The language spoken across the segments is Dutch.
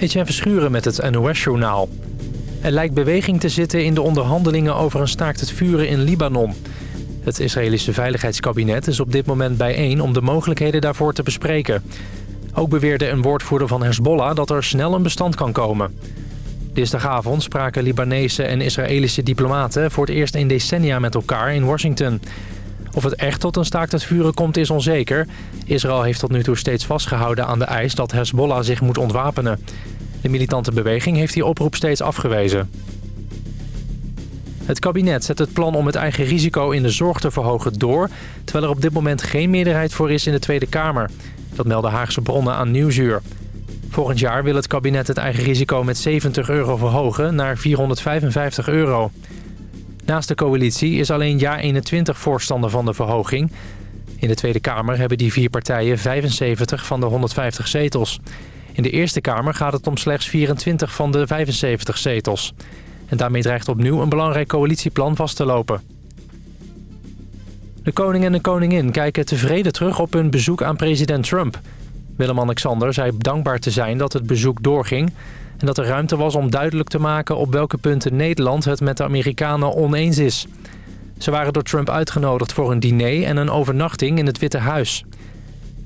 Etienne Verschuren met het NOS-journaal. Er lijkt beweging te zitten in de onderhandelingen over een staakt het vuren in Libanon. Het Israëlische Veiligheidskabinet is op dit moment bijeen om de mogelijkheden daarvoor te bespreken. Ook beweerde een woordvoerder van Hezbollah dat er snel een bestand kan komen. Dinsdagavond spraken Libanese en Israëlische diplomaten voor het eerst in decennia met elkaar in Washington. Of het echt tot een staakt het vuren komt is onzeker. Israël heeft tot nu toe steeds vastgehouden aan de eis dat Hezbollah zich moet ontwapenen. De militante beweging heeft die oproep steeds afgewezen. Het kabinet zet het plan om het eigen risico in de zorg te verhogen door... terwijl er op dit moment geen meerderheid voor is in de Tweede Kamer. Dat melden Haagse bronnen aan Nieuwsuur. Volgend jaar wil het kabinet het eigen risico met 70 euro verhogen naar 455 euro. Naast de coalitie is alleen jaar 21 voorstander van de verhoging. In de Tweede Kamer hebben die vier partijen 75 van de 150 zetels. In de Eerste Kamer gaat het om slechts 24 van de 75 zetels. En daarmee dreigt opnieuw een belangrijk coalitieplan vast te lopen. De koning en de koningin kijken tevreden terug op hun bezoek aan president Trump. Willem-Alexander zei dankbaar te zijn dat het bezoek doorging... en dat er ruimte was om duidelijk te maken op welke punten Nederland het met de Amerikanen oneens is. Ze waren door Trump uitgenodigd voor een diner en een overnachting in het Witte Huis.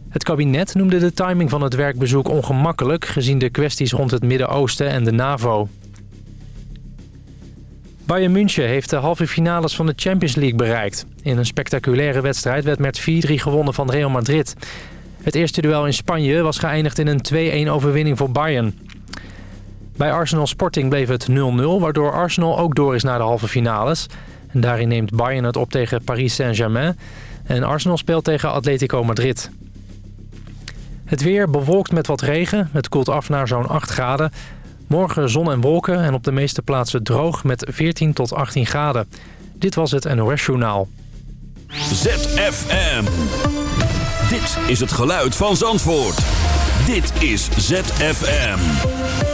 Het kabinet noemde de timing van het werkbezoek ongemakkelijk... gezien de kwesties rond het Midden-Oosten en de NAVO. Bayern München heeft de halve finales van de Champions League bereikt. In een spectaculaire wedstrijd werd met 4-3 gewonnen van Real Madrid. Het eerste duel in Spanje was geëindigd in een 2-1 overwinning voor Bayern. Bij Arsenal Sporting bleef het 0-0, waardoor Arsenal ook door is naar de halve finales. En daarin neemt Bayern het op tegen Paris Saint-Germain. En Arsenal speelt tegen Atletico Madrid. Het weer bewolkt met wat regen. Het koelt af naar zo'n 8 graden. Morgen zon en wolken en op de meeste plaatsen droog met 14 tot 18 graden. Dit was het NOS Journaal. ZFM. Dit is het geluid van Zandvoort. Dit is ZFM.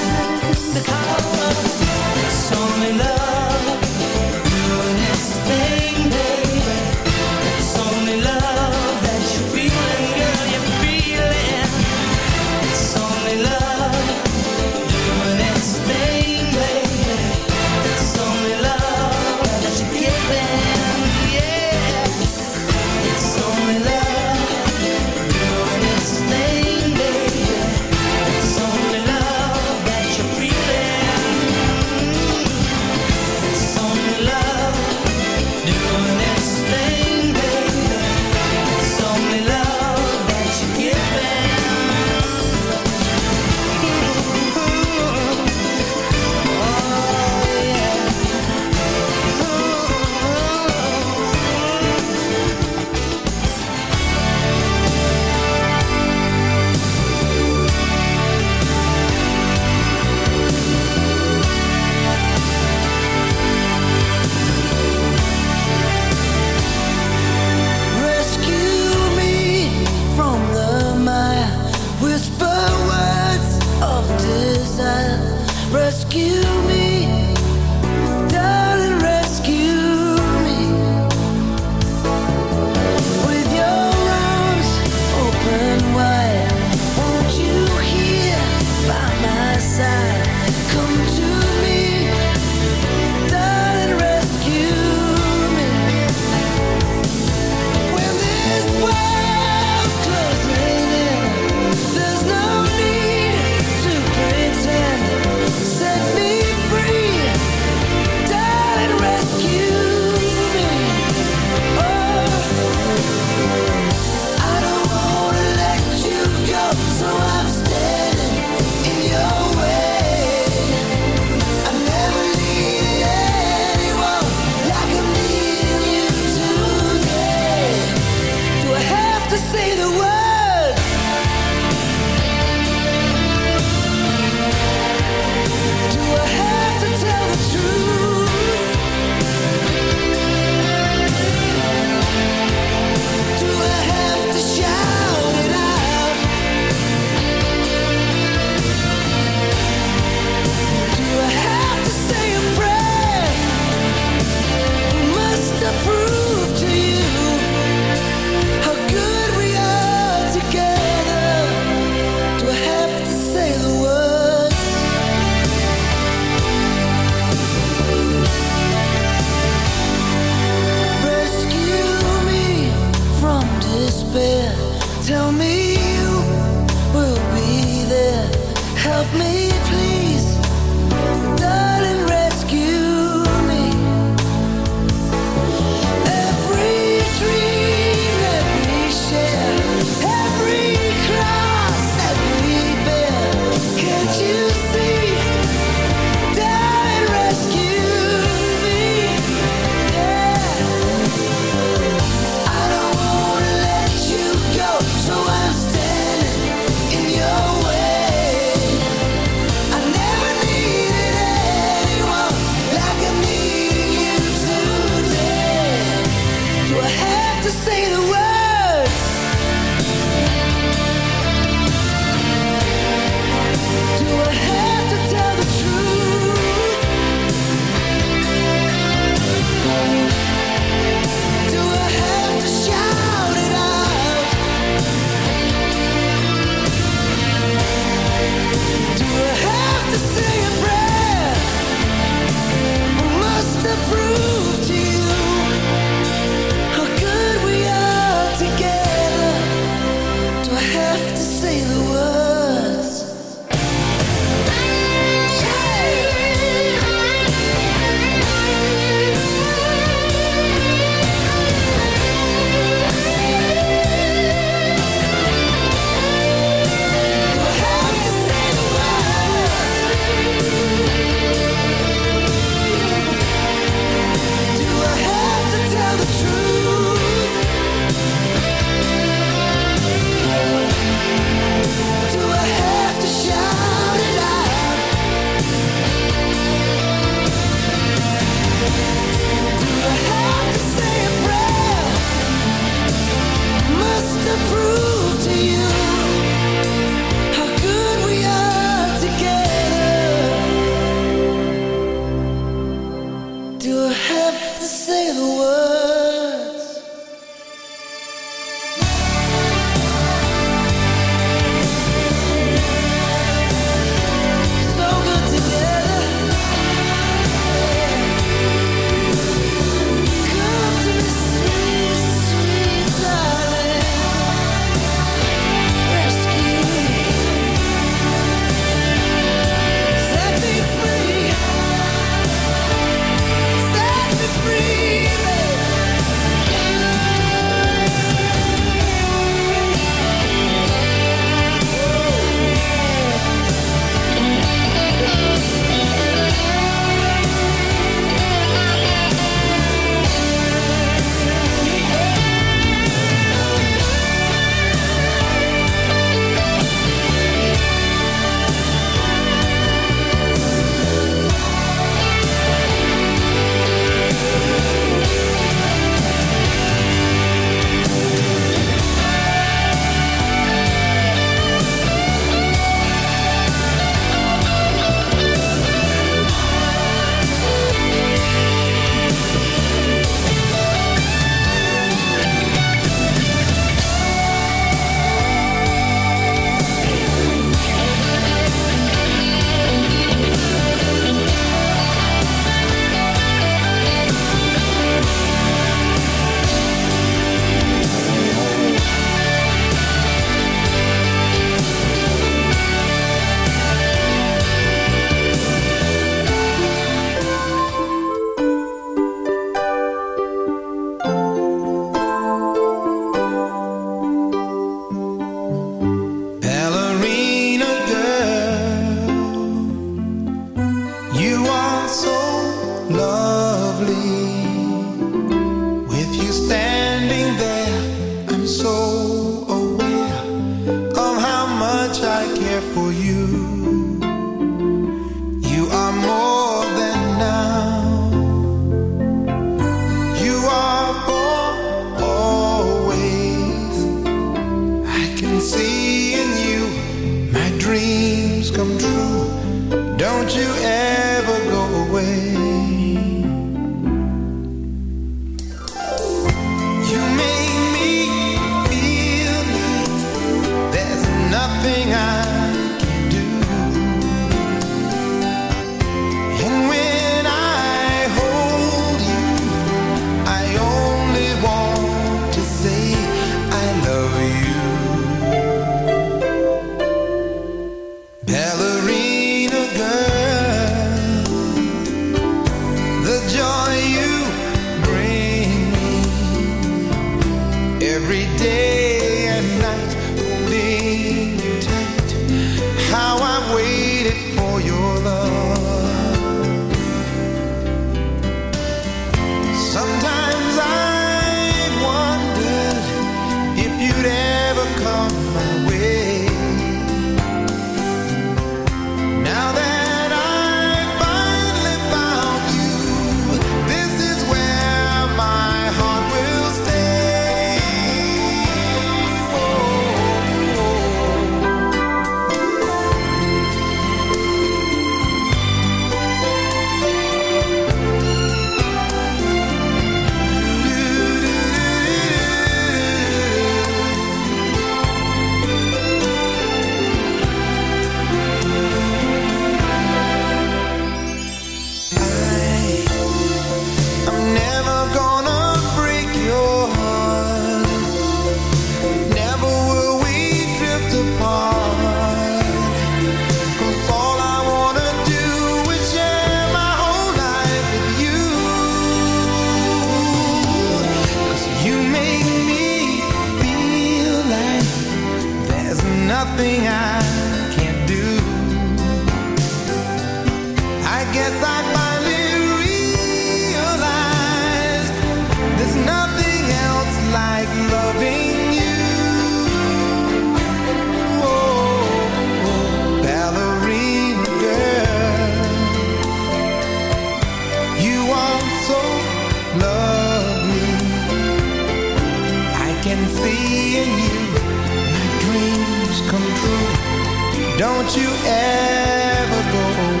Don't you ever go away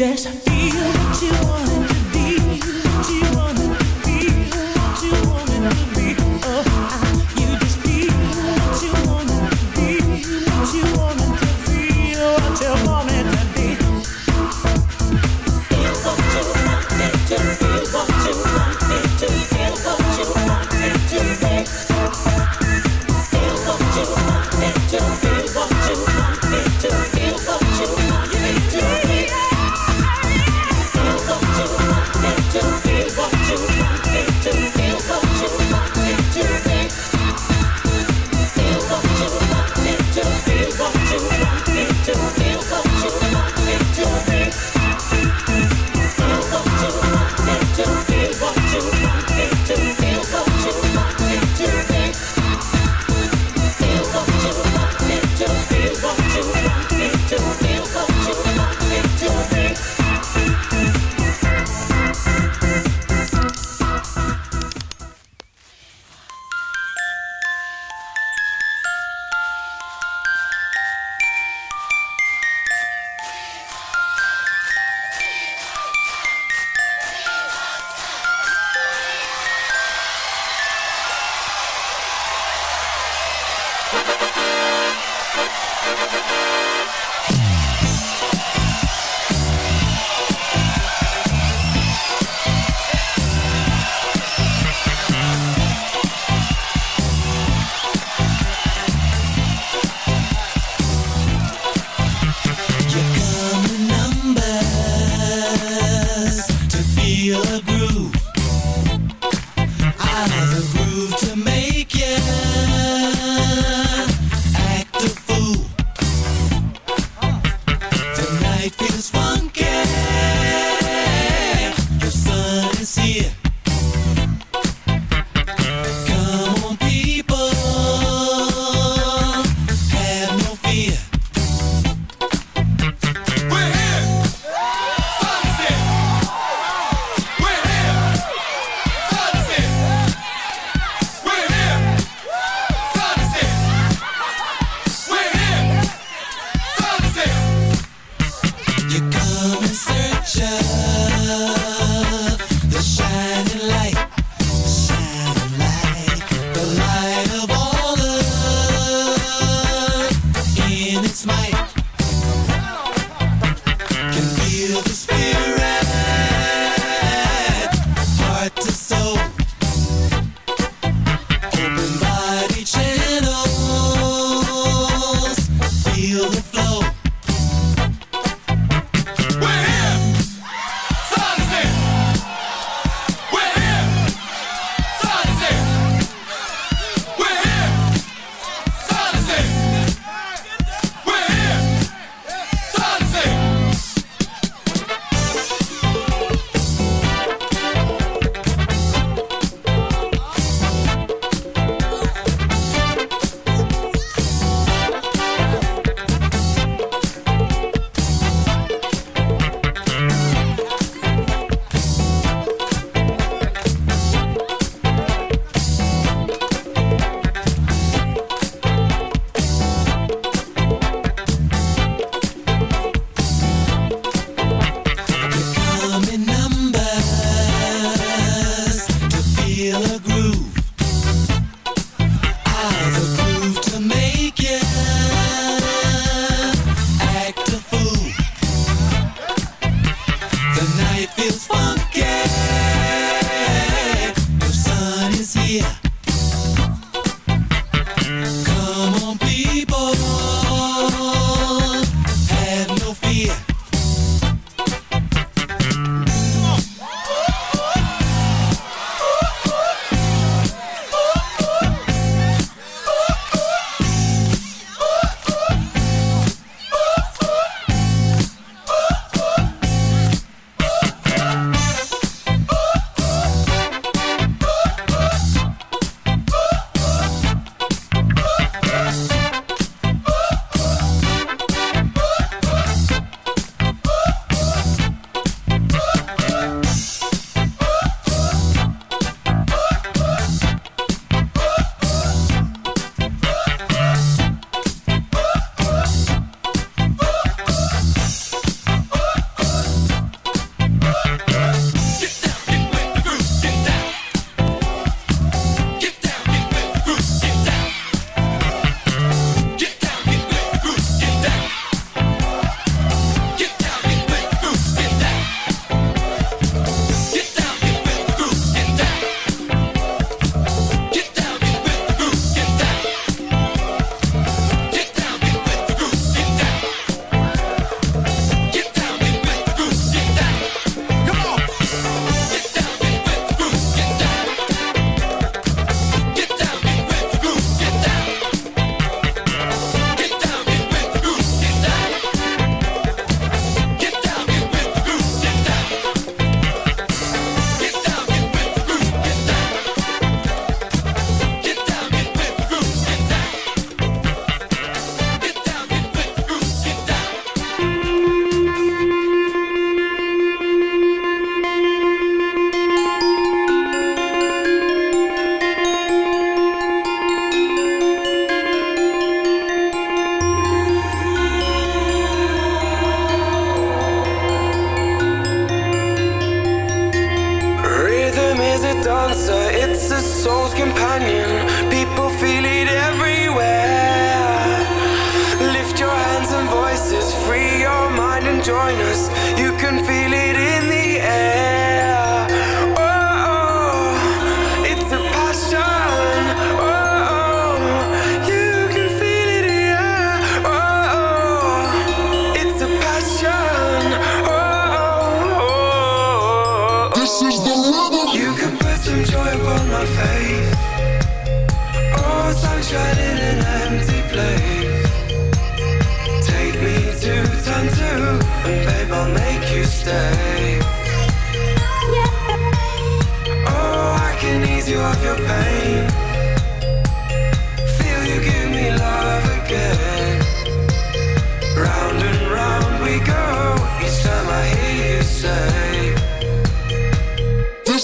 just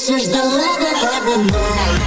This is the rhythm of the night.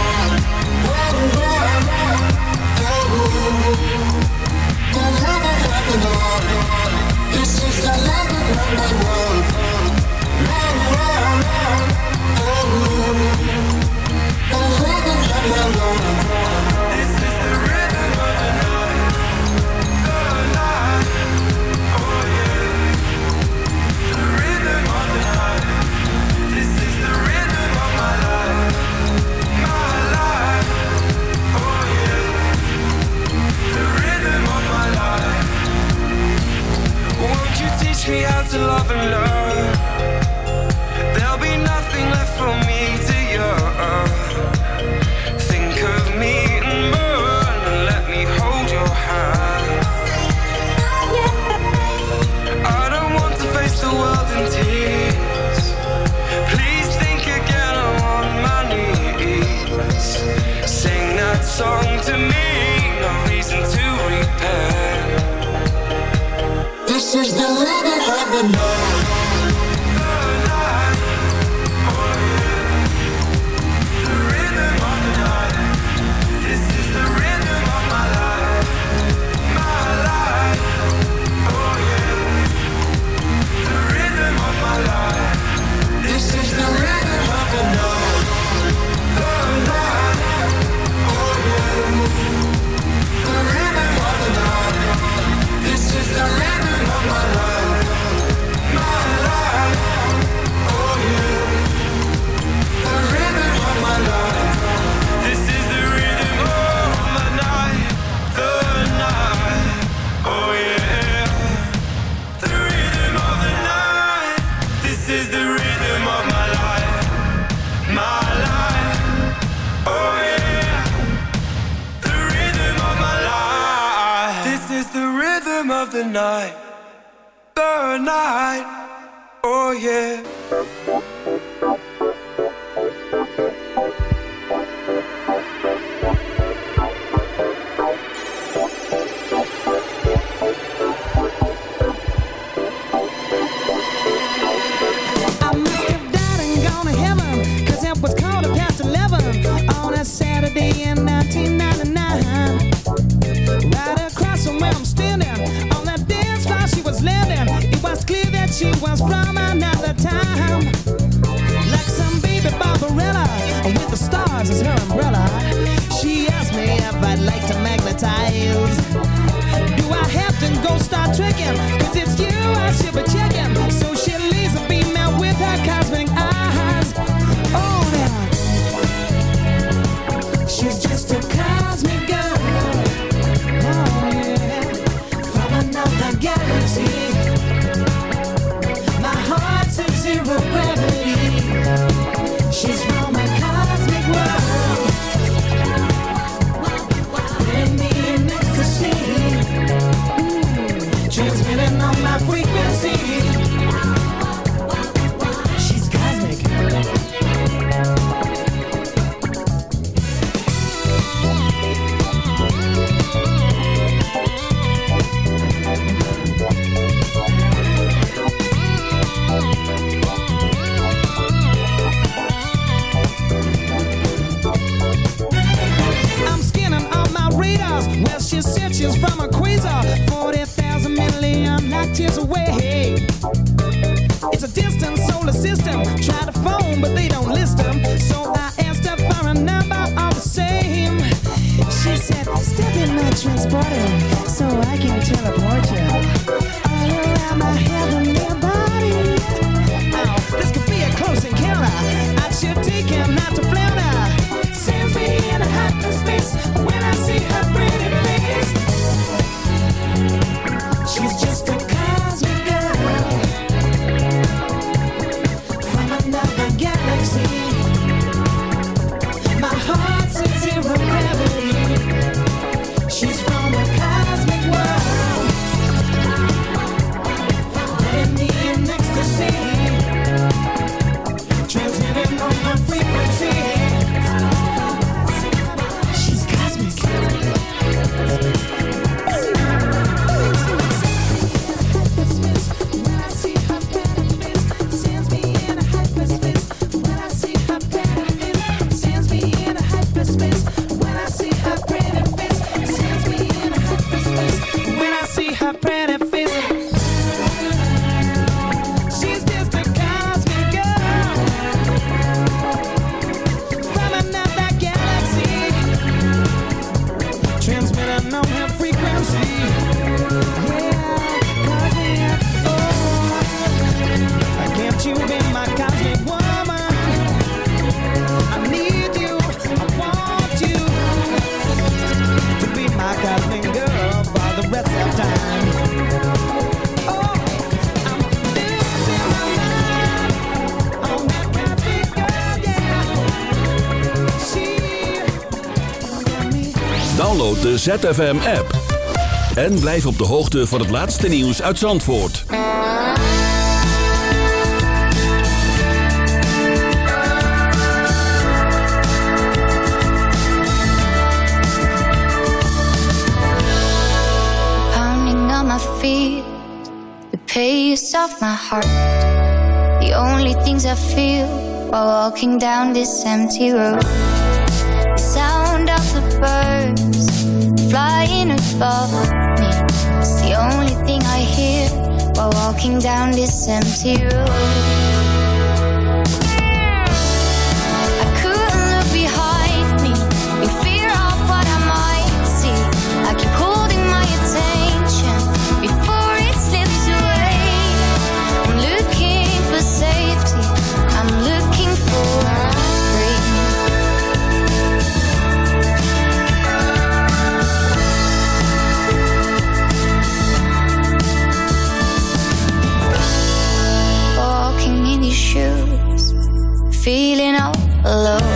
teach me how to love and learn. op de ZFM-app. En blijf op de hoogte van het laatste nieuws uit Zandvoort. Pounding on my feet, the pace of my heart. The only things I feel while walking down this empty road. It's the only thing I hear while walking down this empty road. alone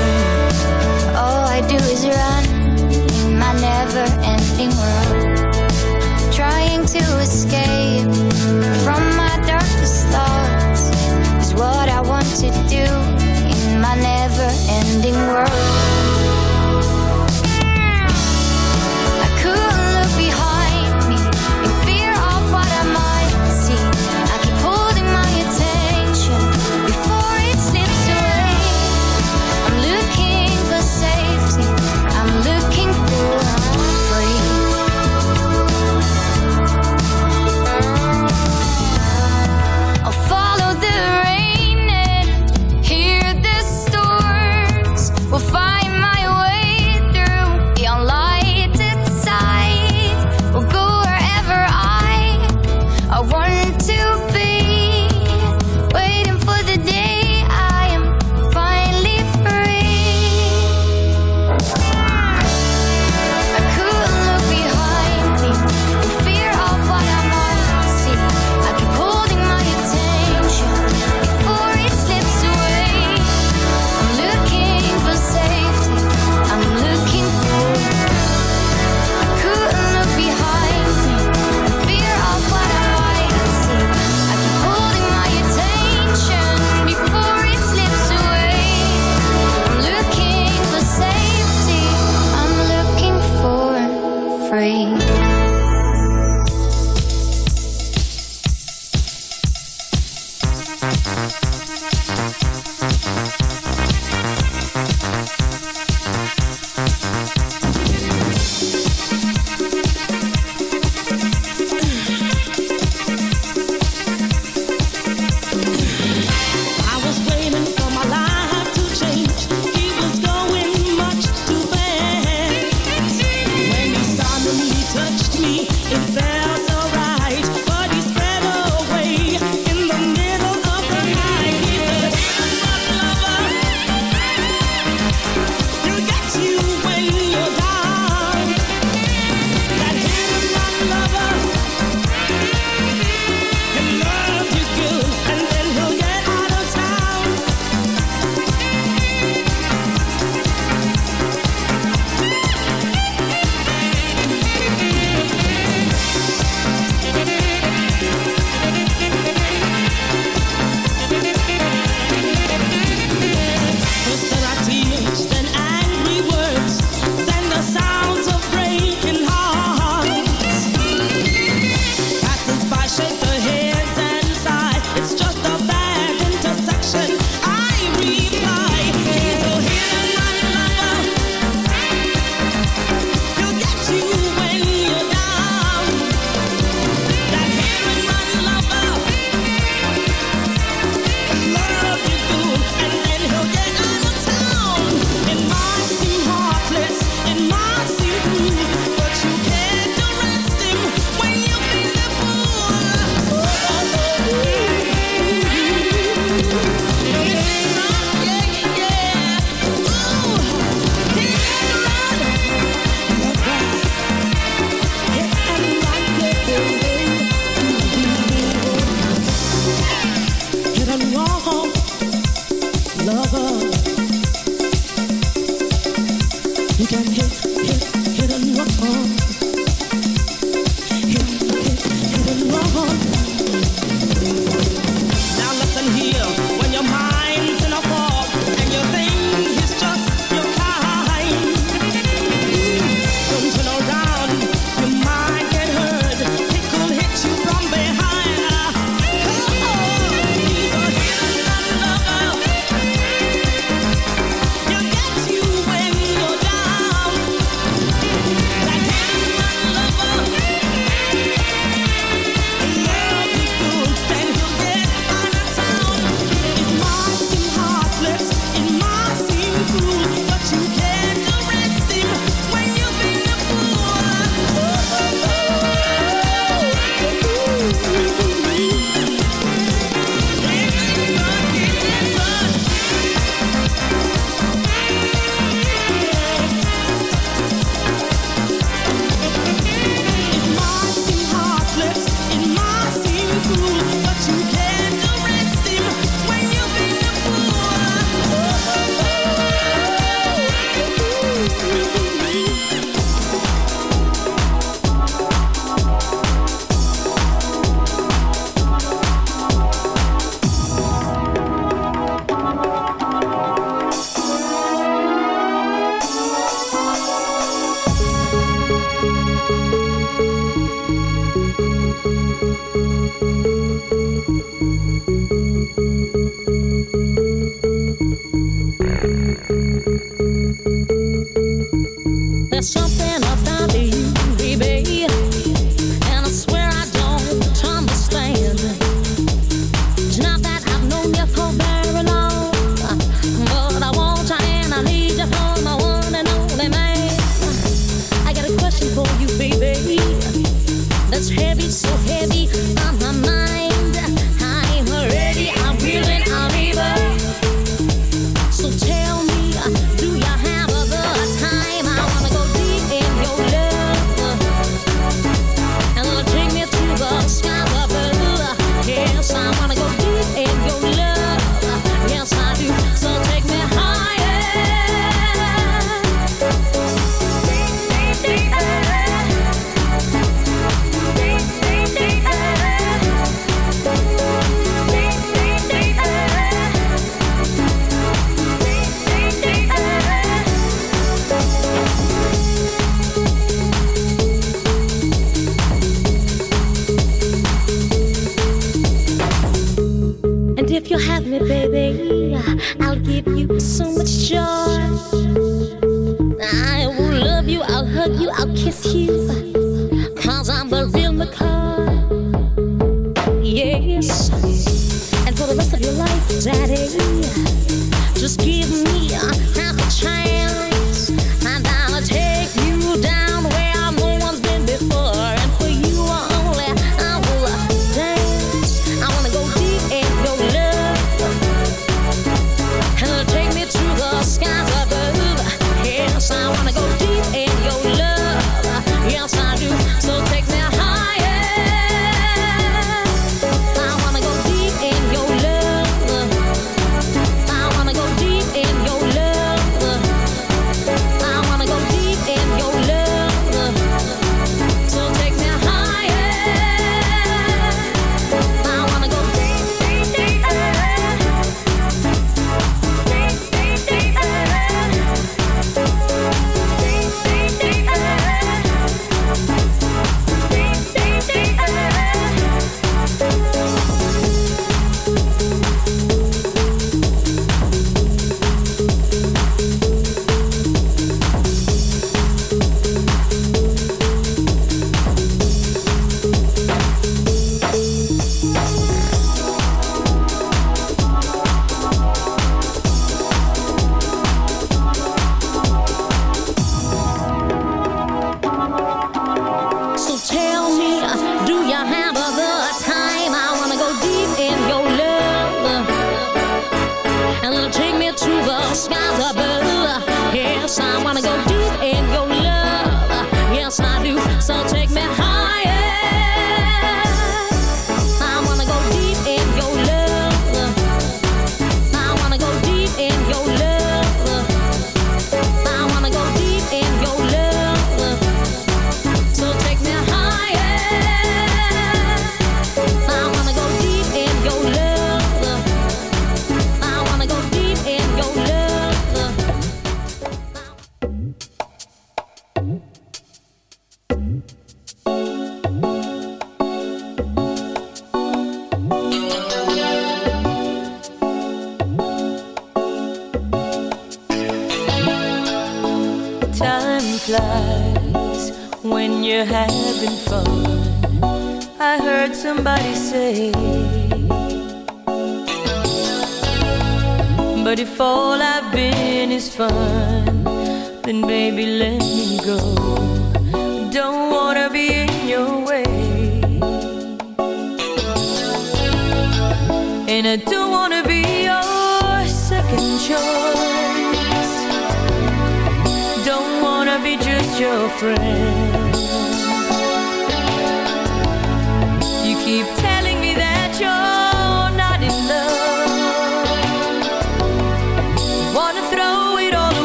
friend.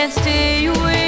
can't stay away.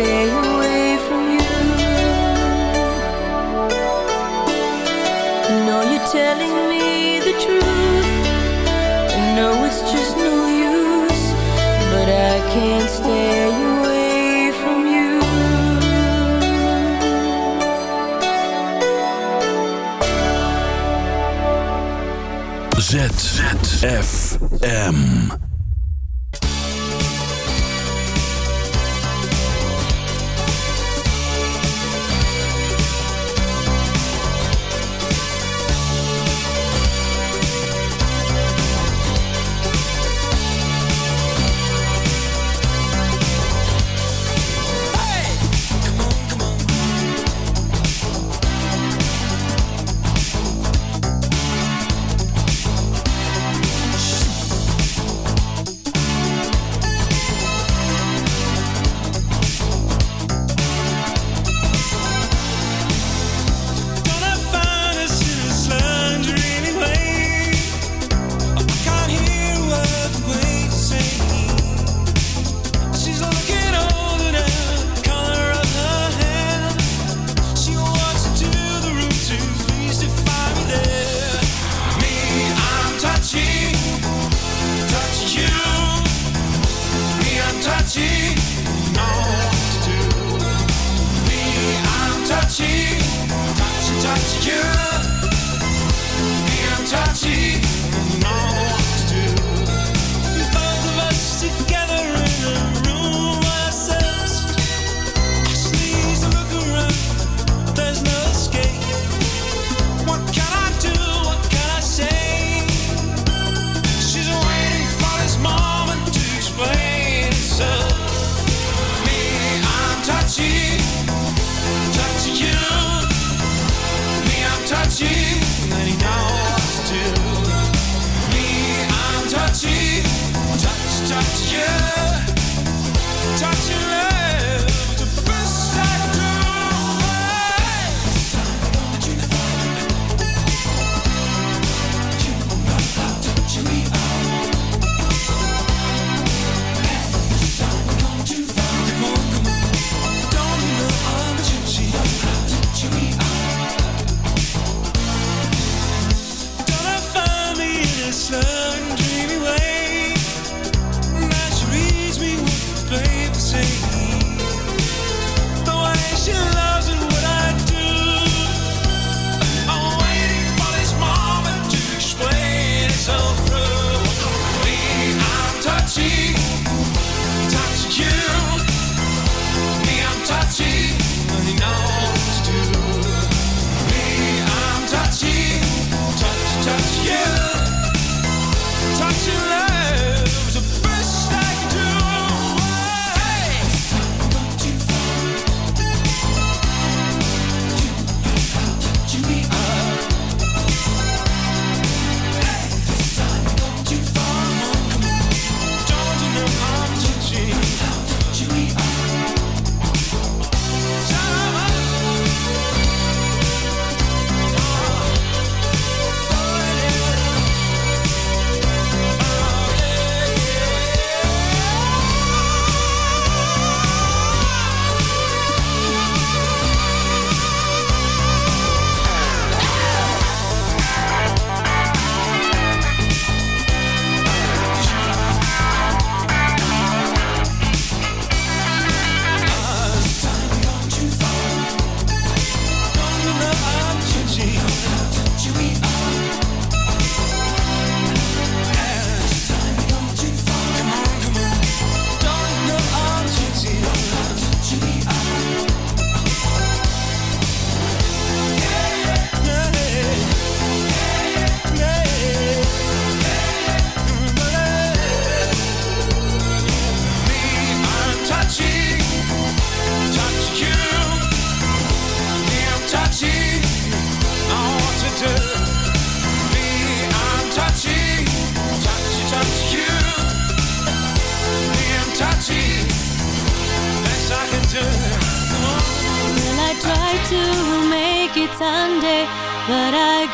stay away from you. No, you're telling me the truth. I know it's just no use, but I can't stay away from you. ZZFM.